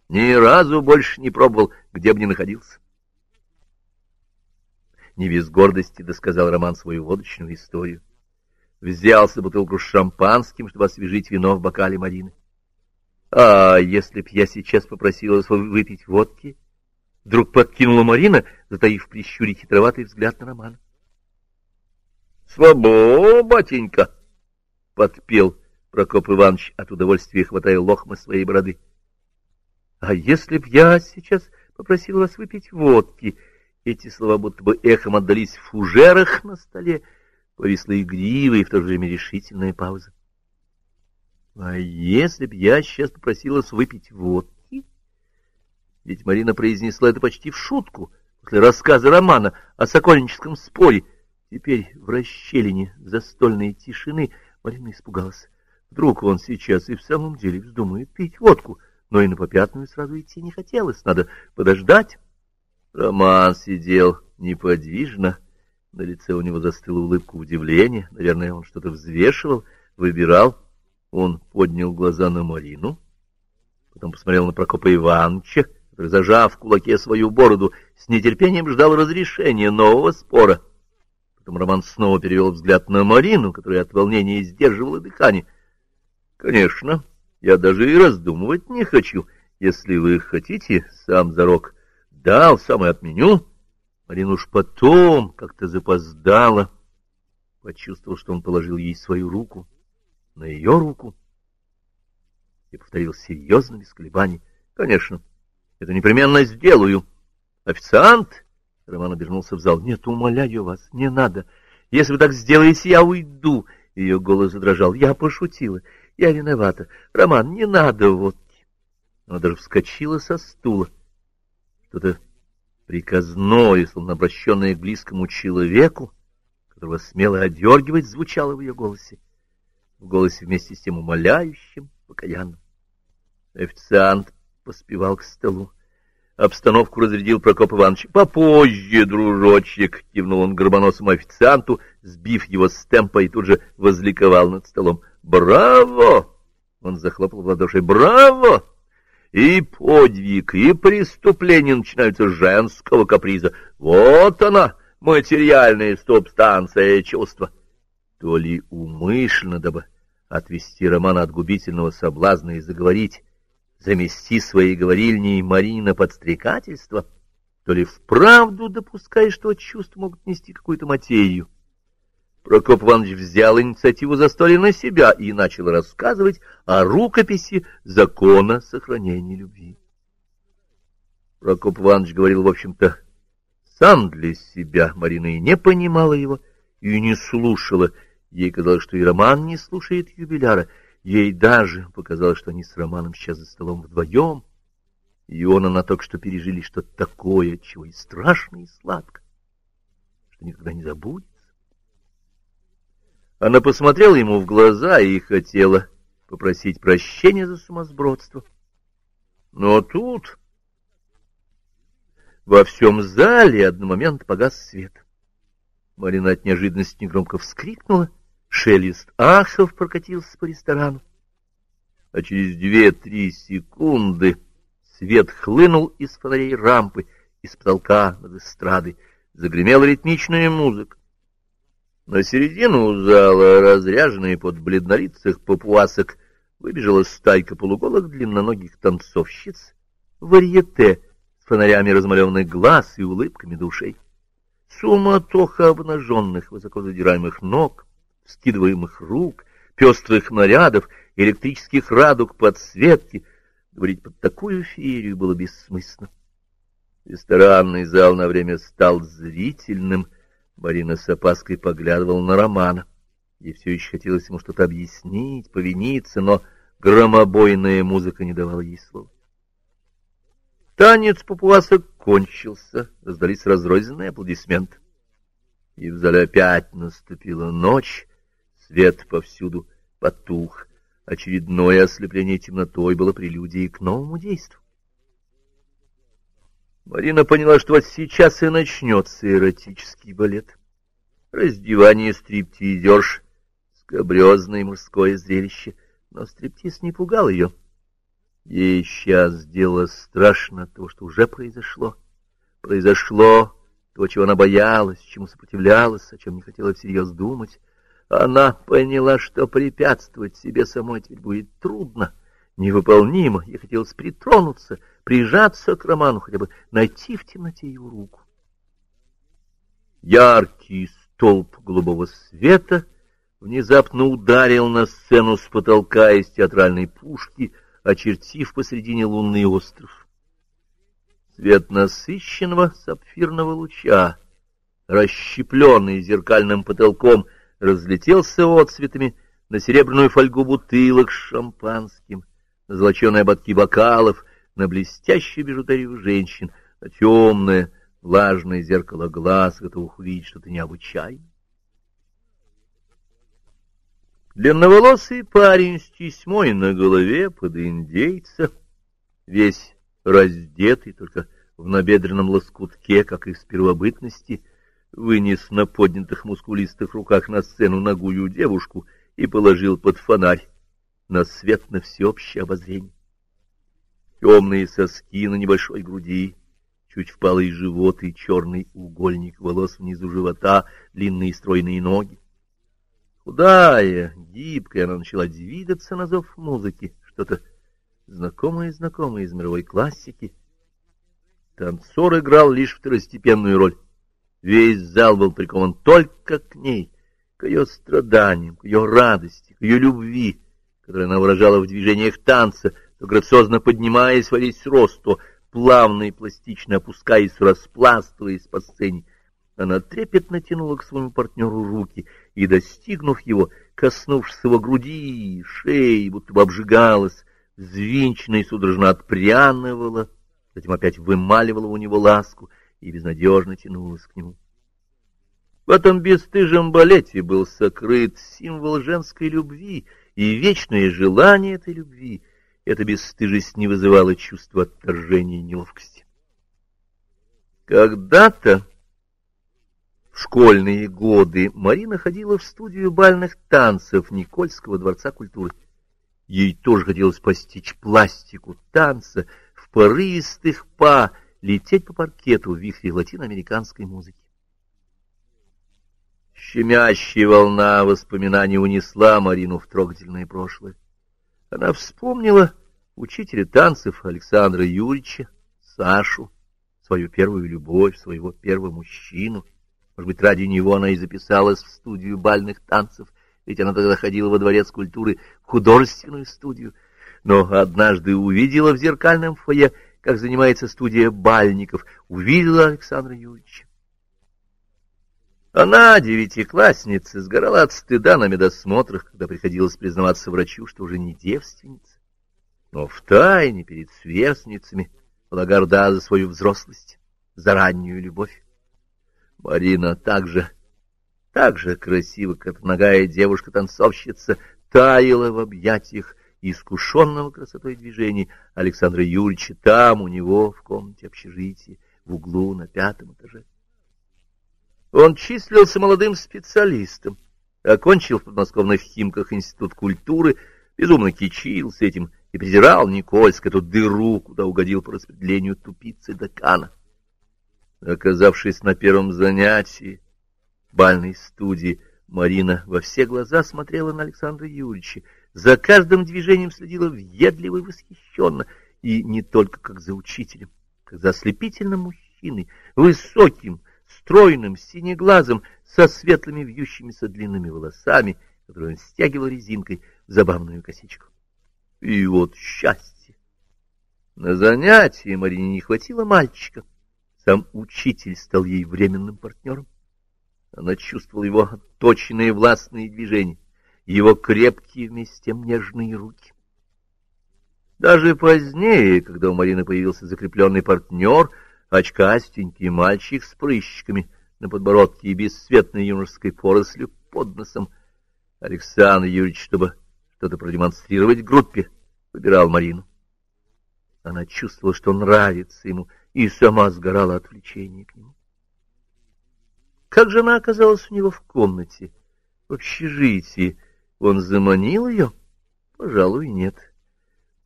A: Ни разу больше не пробовал, где бы ни находился. Не без гордости досказал Роман свою водочную историю. Взялся бутылку с шампанским, чтобы освежить вино в бокале Марины. А если б я сейчас попросила выпить водки? Вдруг подкинула Марина, затаив прищуре хитроватый взгляд на Романа. — Свобо, батенька! — подпел Прокоп Иванович, от удовольствия хватая лохмы своей бороды. — А если б я сейчас попросила вас выпить водки? Эти слова будто бы эхом отдались в фужерах на столе. Повисла игривая и в то же время решительная пауза. А если б я сейчас попросила выпить водки? Ведь Марина произнесла это почти в шутку, после рассказа романа о сокольническом споре. Теперь в расщелине застольной тишины Марина испугалась. Вдруг он сейчас и в самом деле вздумает пить водку, но и на попятную сразу идти не хотелось, надо подождать. Роман сидел неподвижно, на лице у него застыла улыбка удивления, наверное, он что-то взвешивал, выбирал. Он поднял глаза на Марину, потом посмотрел на Прокопа Ивановича, который, зажав в кулаке свою бороду, с нетерпением ждал разрешения нового спора. Потом Роман снова перевел взгляд на Марину, которая от волнения сдерживала дыхание. — Конечно, я даже и раздумывать не хочу. Если вы хотите, сам зарок дал, сам и отменю. Марина уж потом как-то запоздала, почувствовал, что он положил ей свою руку на ее руку и повторил серьезно, без колебаний. — Конечно, это непременно сделаю. Официант? Роман обернулся в зал. — Нет, умоляю вас, не надо. Если вы так сделаете, я уйду. Ее голос задрожал. Я пошутила. Я виновата. Роман, не надо водки. Она даже вскочила со стула. Что-то приказное, словно обращенное к близкому человеку, которого смело одергивать, звучало в ее голосе в голосе вместе с тем умоляющим, покаянным. Официант поспевал к столу. Обстановку разрядил Прокоп Иванович. «Попозже, дружочек!» — кивнул он горбоносому официанту, сбив его с темпа и тут же возликовал над столом. «Браво!» — он захлопал в ладоши. «Браво!» И подвиг, и преступление начинаются с женского каприза. Вот она, материальная субстанция чувства то ли умышленно, дабы отвести Романа от губительного соблазна и заговорить, замести своей говорильней Марина подстрекательство, то ли вправду допуская, что от чувств могут нести какую-то материю, Прокоп Иванович взял инициативу застолья на себя и начал рассказывать о рукописи закона сохранения любви. Прокоп Иванович говорил, в общем-то, сам для себя. Марина и не понимала его, и не слушала. Ей казалось, что и Роман не слушает юбиляра. Ей даже показалось, что они с Романом сейчас за столом вдвоем. И он, она только что пережили что-то такое, чего и страшно, и сладко, что никогда не забудет. Она посмотрела ему в глаза и хотела попросить прощения за сумасбродство. Но тут во всем зале одномомент погас свет. Марина от неожиданности негромко вскрикнула, шелест ахов прокатился по ресторану. А через две-три секунды свет хлынул из фонарей рампы, из потолка над эстрадой, загремела ритмичная музыка. На середину зала, разряженные под бледнолицых папуасок, выбежала стайка полуголых длинноногих танцовщиц, варьете с фонарями размалеванных глаз и улыбками душей. Суматоха обнаженных, высоко задираемых ног, скидываемых рук, пестрых нарядов, электрических радуг подсветки. Говорить под такую феерию было бессмысленно. Ресторанный зал на время стал зрительным — Марина с опаской поглядывала на Романа. Ей все еще хотелось ему что-то объяснить, повиниться, но громобойная музыка не давала ей слова. Танец папуасок кончился, раздались разрозненные аплодисменты. И в зале опять наступила ночь, свет повсюду потух. Очередное ослепление темнотой было прелюдией к новому действу. Марина поняла, что вот сейчас и начнется эротический балет. Раздевание стриптизерш, скобрезное мужское зрелище, но стриптиз не пугал ее. Ей сейчас сделалось страшно то, что уже произошло. Произошло то, чего она боялась, чему сопротивлялась, о чем не хотела всерьез думать. Она поняла, что препятствовать себе самой теперь будет трудно, невыполнимо. Ей хотелось притронуться — прижаться к Роману, хотя бы найти в темноте его руку. Яркий столб голубого света внезапно ударил на сцену с потолка из театральной пушки, очертив посредине лунный остров. Свет насыщенного сапфирного луча, расщепленный зеркальным потолком, разлетелся отцветами на серебряную фольгу бутылок с шампанским, на золоченые ободки бокалов — на блестящую бижутерию женщин, на темное, влажное зеркало глаз, готовых увидеть что-то необычайное. Длинноволосый парень с тесьмой на голове под индейца, весь раздетый, только в набедренном лоскутке, как из первобытности, вынес на поднятых мускулистых руках на сцену ногую девушку и положил под фонарь на свет на всеобщее обозрение темные соски на небольшой груди, чуть впалый живот и черный угольник волос внизу живота, длинные стройные ноги. Худая, гибкая, она начала двигаться на зов музыки, что-то знакомое-знакомое из мировой классики. Танцор играл лишь второстепенную роль. Весь зал был прикован только к ней, к ее страданиям, к ее радости, к ее любви, которую она выражала в движениях танца — то грациозно поднимаясь во весь рост, то плавно и пластично опускаясь, распластываясь по сцене, она трепетно тянула к своему партнеру руки и, достигнув его, коснувшись его груди, шеи, будто бы обжигалась, взвинченно и судорожно отпряновала, затем опять вымаливала у него ласку и безнадежно тянулась к нему. В этом бесстыжем балете был сокрыт символ женской любви и вечное желание этой любви — эта бесстыжесть не вызывала чувства отторжения и неловкости. Когда-то, в школьные годы, Марина ходила в студию бальных танцев Никольского дворца культуры. Ей тоже хотелось постичь пластику танца, в порывистых па лететь по паркету в вихре латиноамериканской музыки. Щемящая волна воспоминаний унесла Марину в трогательное прошлое. Она вспомнила учителя танцев Александра Юрьевича, Сашу, свою первую любовь, своего первого мужчину, Может быть, ради него она и записалась в студию бальных танцев, ведь она тогда ходила во дворец культуры в художественную студию. Но однажды увидела в зеркальном фойе, как занимается студия бальников, увидела Александра Юрьевича. Она, девятиклассница, сгорала от стыда на медосмотрах, когда приходилось признаваться врачу, что уже не девственница. Но в тайне перед сверстницами была горда за свою взрослость, за раннюю любовь. Марина также, так же красиво, как ногая девушка-танцовщица, таяла в объятиях искушенного красотой движений Александра Юрьевича там, у него, в комнате общежития, в углу на пятом этаже. Он числился молодым специалистом, окончил в подмосковных Химках Институт культуры, безумно кичился этим и презирал Никольск, эту дыру, куда угодил по распределению тупицы декана. Оказавшись на первом занятии бальной студии, Марина во все глаза смотрела на Александра Юрьевича, за каждым движением следила въедливо и восхищенно, и не только как за учителем, как за ослепительным мужчиной, высоким, стройным, синеглазым, со светлыми вьющимися длинными волосами, которые он стягивал резинкой в забавную косичку. И вот счастье! На занятии Марине не хватило мальчика. Сам учитель стал ей временным партнером. Она чувствовала его отточенные властные движения, его крепкие вместе с тем нежные руки. Даже позднее, когда у Марины появился закрепленный партнер — очкастенький мальчик с прыщиками на подбородке и бесцветной юношеской порослью под носом. Александр Юрьевич, чтобы что-то продемонстрировать группе, выбирал Марину. Она чувствовала, что нравится ему, и сама сгорала от влечения к нему. Как же она оказалась у него в комнате, в общежитии? Он заманил ее? Пожалуй, нет.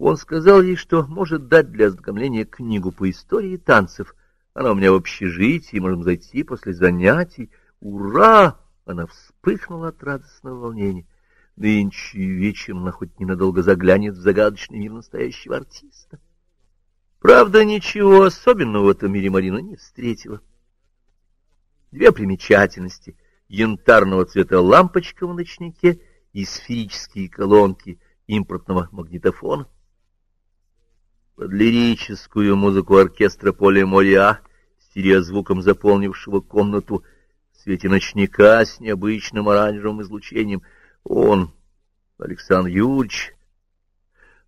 A: Он сказал ей, что может дать для ознакомления книгу по истории танцев. Она у меня в общежитии, можем зайти после занятий. Ура! Она вспыхнула от радостного волнения. Нынче вечером она хоть ненадолго заглянет в загадочный мир настоящего артиста. Правда, ничего особенного в этом мире Марина не встретила. Две примечательности — янтарного цвета лампочка в ночнике и сферические колонки импортного магнитофона — под лирическую музыку оркестра Поля Мориа, стереозвуком заполнившего комнату, в свете ночника с необычным оранжевым излучением, он, Александр Юрьевич,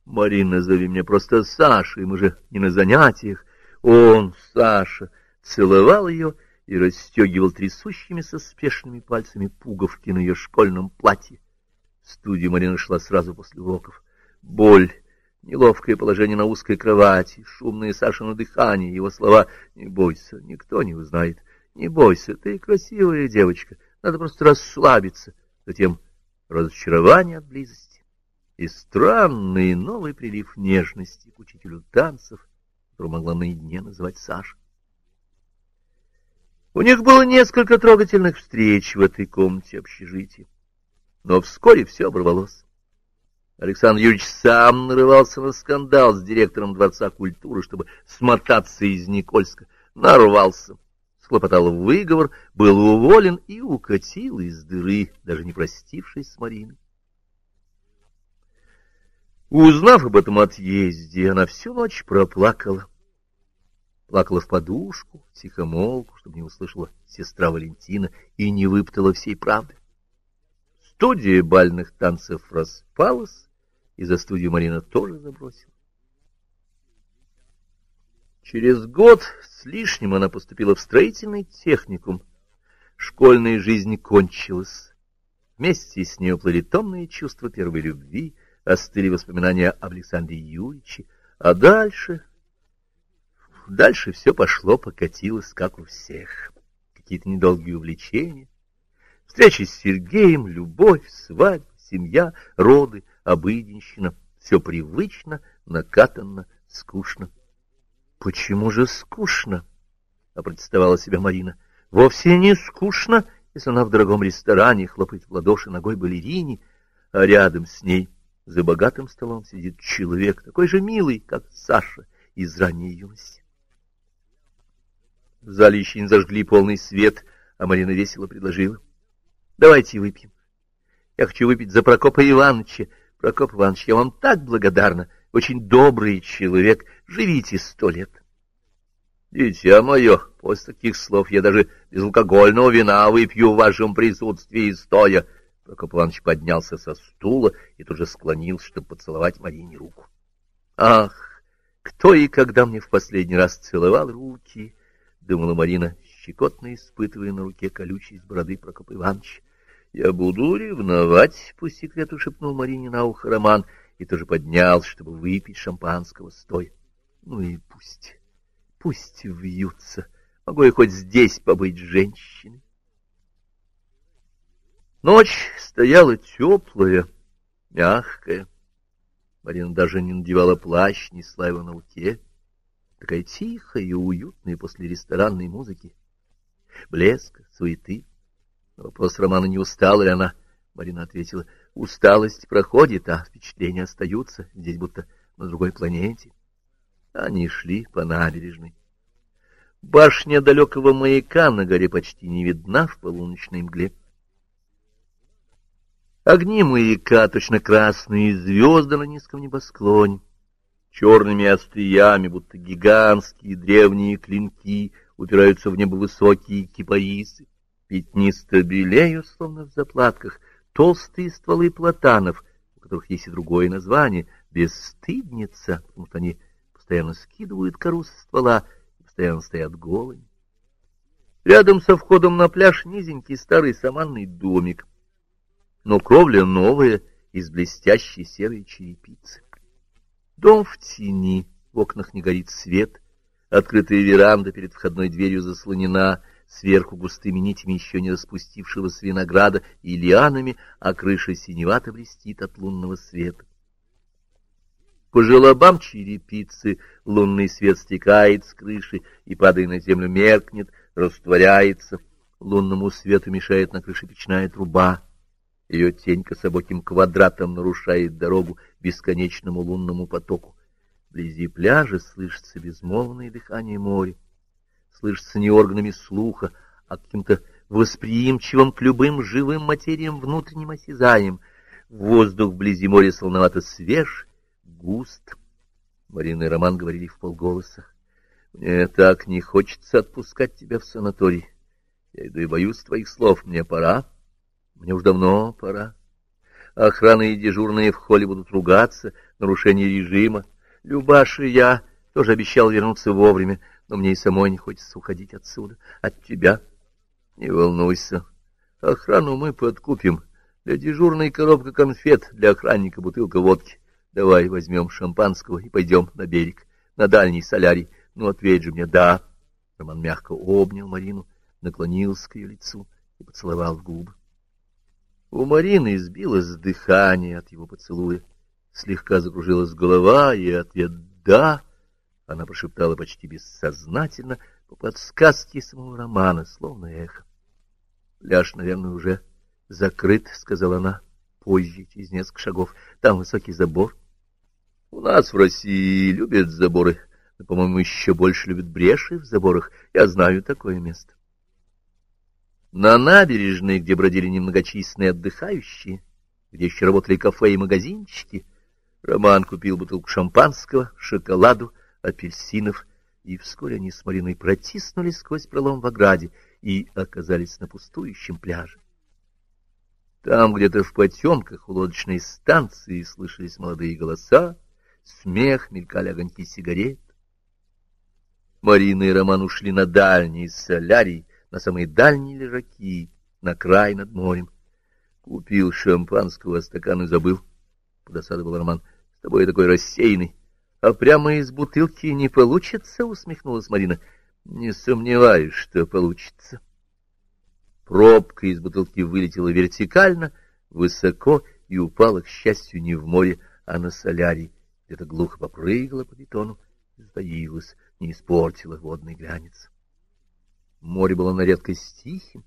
A: Марина, назови меня просто Сашей, мы же не на занятиях, он, Саша, целовал ее и расстегивал трясущимися спешными пальцами пуговки на ее школьном платье. В студию Марина шла сразу после уроков. Боль Неловкое положение на узкой кровати, шумное Сашино дыхание, его слова «Не бойся, никто не узнает. Не бойся, ты красивая девочка, надо просто расслабиться». Затем разочарование от близости и странный новый прилив нежности к учителю танцев, которого могла наедине называть Саша. У них было несколько трогательных встреч в этой комнате общежития, но вскоре все оборвалось. Александр Юрьевич сам нарывался на скандал с директором Дворца культуры, чтобы смотаться из Никольска. Нарвался, схлопотал выговор, был уволен и укатил из дыры, даже не простившись с Мариной. Узнав об этом отъезде, она всю ночь проплакала. Плакала в подушку, тихомолку, чтобы не услышала сестра Валентина и не выптала всей правды. Студия бальных танцев распалась, и за студию Марина тоже забросила. Через год с лишним она поступила в строительный техникум. Школьная жизнь кончилась. Вместе с ней уплыли томные чувства первой любви, остыли воспоминания об Александре Юрьевиче, а дальше... Дальше все пошло, покатилось, как у всех. Какие-то недолгие увлечения, встречи с Сергеем, любовь, свадьба, семья, роды, обыденщина, все привычно, накатанно, скучно. — Почему же скучно? — опротестовала себя Марина. — Вовсе не скучно, если она в дорогом ресторане хлопает в ладоши ногой балерине, а рядом с ней за богатым столом сидит человек, такой же милый, как Саша из ранней юности. В зале еще не зажгли полный свет, а Марина весело предложила. — Давайте выпьем. Я хочу выпить за Прокопа Ивановича. Прокоп Иванович, я вам так благодарна. Очень добрый человек. Живите сто лет. Дитя мое, после таких слов я даже безалкогольного вина выпью в вашем присутствии стоя. Прокоп Иванович поднялся со стула и тут же склонился, чтобы поцеловать Марине руку. Ах, кто и когда мне в последний раз целовал руки, — думала Марина, щекотно испытывая на руке колючесть бороды Прокопа Ивановича. — Я буду ревновать, — по секрету шепнул Марине на ухо Роман, и тоже поднялся, чтобы выпить шампанского стоя. Ну и пусть, пусть вьются, могу я хоть здесь побыть женщиной. Ночь стояла теплая, мягкая. Марина даже не надевала плащ, несла его на руке. Такая тихая и уютная после ресторанной музыки. Блеска, суеты. На вопрос Романа, не устала ли она, Марина ответила, усталость проходит, а впечатления остаются, здесь будто на другой планете. Они шли по набережной. Башня далекого маяка на горе почти не видна в полуночной мгле. Огни маяка, точно красные звезды на низком небосклоне, черными остриями, будто гигантские древние клинки, упираются в небо высокие кипарисы, пятнисто белеют, словно в заплатках, толстые стволы платанов, у которых есть и другое название — бесстыдница, потому что они постоянно скидывают кору со ствола и постоянно стоят голыми. Рядом со входом на пляж низенький старый саманный домик — но кровля новая, из блестящей серой черепицы. Дом в тени, в окнах не горит свет, открытая веранда перед входной дверью заслонена, сверху густыми нитями еще не распустившегося винограда и лианами, а крыша синевато блестит от лунного света. По желобам черепицы лунный свет стекает с крыши и, падая на землю, меркнет, растворяется. Лунному свету мешает на крыше печная труба. Ее тень кособоким квадратом нарушает дорогу бесконечному лунному потоку. Вблизи пляжа слышится безмолвное дыхание моря. Слышится не органами слуха, а каким-то восприимчивым к любым живым материям внутренним осязанием. Воздух вблизи моря солновато свеж, густ. Марина и Роман говорили в полголоса. Мне так не хочется отпускать тебя в санаторий. Я иду и боюсь твоих слов. Мне пора. Мне уж давно пора. Охрана и дежурные в холле будут ругаться, нарушение режима. Любаш и я тоже обещал вернуться вовремя, но мне и самой не хочется уходить отсюда, от тебя. Не волнуйся, охрану мы подкупим. Для дежурной коробка конфет, для охранника бутылка водки. Давай возьмем шампанского и пойдем на берег, на дальний солярий. Ну, ответь же мне «да». Роман мягко обнял Марину, наклонился к ее лицу и поцеловал в губы. У Марины избилось дыхание от его поцелуя. Слегка закружилась голова, и ответ «да» она прошептала почти бессознательно по подсказке самого романа, словно эхо. «Пляж, наверное, уже закрыт», — сказала она позже, через несколько шагов. «Там высокий забор». «У нас в России любят заборы, но, по-моему, еще больше любят бреши в заборах. Я знаю такое место». На набережной, где бродили немногочисленные отдыхающие, где еще работали кафе и магазинчики, Роман купил бутылку шампанского, шоколаду, апельсинов, и вскоре они с Мариной протиснулись сквозь пролом в ограде и оказались на пустующем пляже. Там где-то в потемках у лодочной станции слышались молодые голоса, смех, мелькали огоньки сигарет. Марина и Роман ушли на дальний солярий, на самые дальние лежаки, на край над морем. Купил шампанского, а стакан и забыл. Подосадовал Роман. — С тобой такой рассеянный. — А прямо из бутылки не получится? — усмехнулась Марина. — Не сомневаюсь, что получится. Пробка из бутылки вылетела вертикально, высоко и упала, к счастью, не в море, а на солярий. Где-то глухо попрыгала по бетону и затаилась, не испортила водный глянец. Море было на редкость тихим.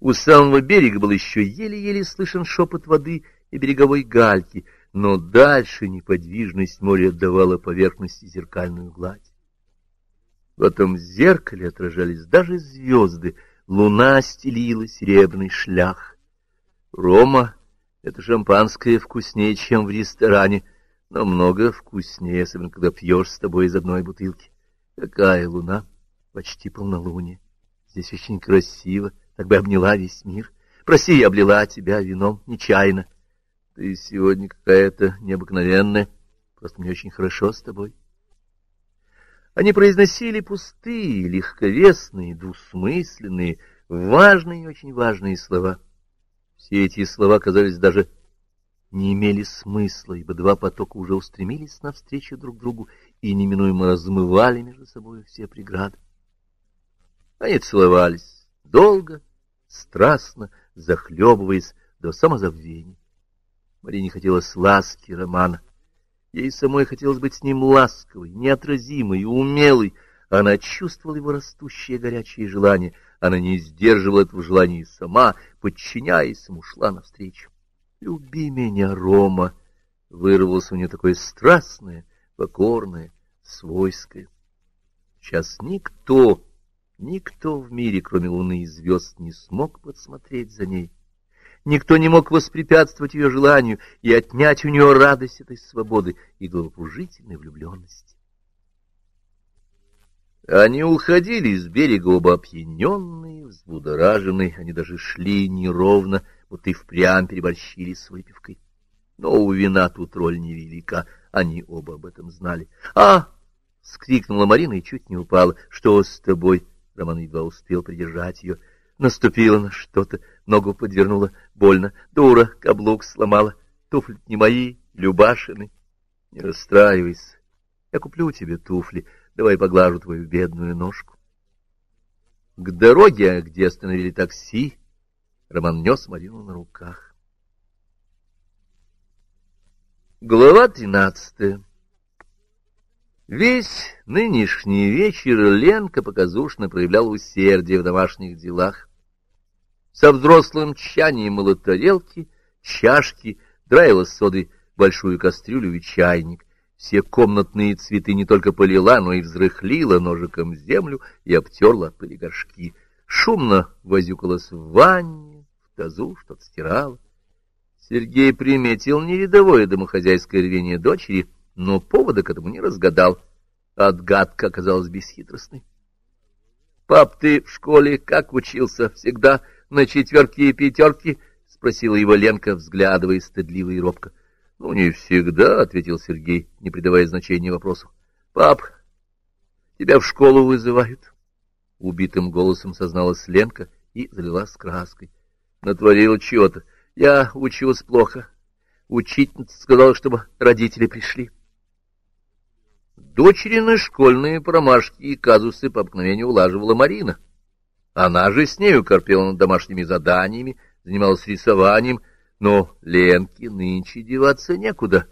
A: У самого берега был еще еле-еле слышен шепот воды и береговой гальки, но дальше неподвижность моря отдавала поверхности зеркальную гладь. В этом зеркале отражались даже звезды, луна стелила серебряный шлях. Рома — это шампанское вкуснее, чем в ресторане, но много вкуснее, особенно когда пьешь с тобой из одной бутылки. Какая луна! Почти полнолуние. Здесь очень красиво, так бы обняла весь мир. Прости, я облила тебя вином нечаянно. Ты сегодня какая-то необыкновенная, просто мне очень хорошо с тобой. Они произносили пустые, легковесные, двусмысленные, важные и очень важные слова. Все эти слова, казались, даже не имели смысла, ибо два потока уже устремились навстречу друг другу и неминуемо размывали между собой все преграды. Они целовались долго, страстно, захлебываясь до самозабвения. Марине хотелось ласки романа. Ей самой хотелось быть с ним ласковой, неотразимой, умелой. Она чувствовала его растущее горячее желание. Она не сдерживала этого желания и сама, подчиняясь ему, шла навстречу. «Люби меня, Рома!» — вырвалось у нее такое страстное, покорное, свойское. Сейчас никто Никто в мире, кроме луны и звезд, не смог подсмотреть за ней. Никто не мог воспрепятствовать ее желанию и отнять у нее радость этой свободы и головокружительной влюбленности. Они уходили с берега оба опьяненные, взбудораженные, они даже шли неровно, будто и впрямь переборщили с выпивкой. Но у вина тут роль невелика, они оба об этом знали. «А!» — скрикнула Марина и чуть не упала. «Что с тобой?» Роман едва успел придержать ее. Наступила на что-то, ногу подвернула, больно. Дура, каблук сломала. Туфли не мои, Любашины. Не расстраивайся. Я куплю тебе туфли. Давай поглажу твою бедную ножку. К дороге, где остановили такси, Роман нес Марину на руках. Глава тринадцатая Весь нынешний вечер Ленка показушно проявляла усердие в домашних делах. Со взрослым тщанием мыла тарелки, чашки, драила содой большую кастрюлю и чайник. Все комнатные цветы не только полила, но и взрыхлила ножиком землю и обтерла пыли горшки. Шумно возюкалась в ванне, в тазу что-то стирала. Сергей приметил нерядовое домохозяйское рвение дочери — но повода к этому не разгадал. Отгадка оказалась бесхитростной. — Пап, ты в школе как учился? Всегда на четверки и пятерки? — спросила его Ленка, взглядывая стыдливо и робко. — Ну, не всегда, — ответил Сергей, не придавая значения вопросу. — Пап, тебя в школу вызывают. Убитым голосом созналась Ленка и залилась краской. Натворила чего-то. Я училась плохо. Учительница сказала, чтобы родители пришли. Дочерины школьные промашки и казусы по обыкновению улаживала Марина. Она же с нею корпела над домашними заданиями, занималась рисованием, но Ленке нынче деваться некуда.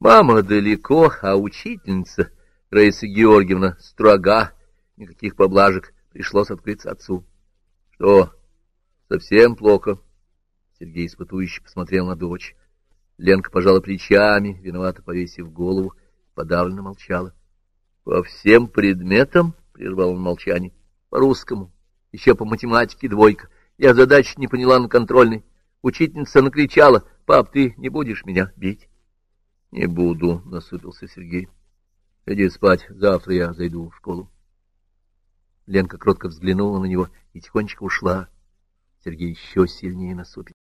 A: Мама далеко, а учительница Раиса Георгиевна строга, никаких поблажек, пришлось открыться отцу. — Что, совсем плохо? Сергей испытующе посмотрел на дочь. Ленка пожала плечами, виновато повесив голову, подавленно молчала. — По всем предметам, — прервал он молчание, — по-русскому, еще по математике двойка. Я задач не поняла на контрольной. Учительница накричала, — Пап, ты не будешь меня бить? — Не буду, — насупился Сергей. — Иди спать, завтра я зайду в школу. Ленка кротко взглянула на него и тихонечко ушла. Сергей еще сильнее насупил.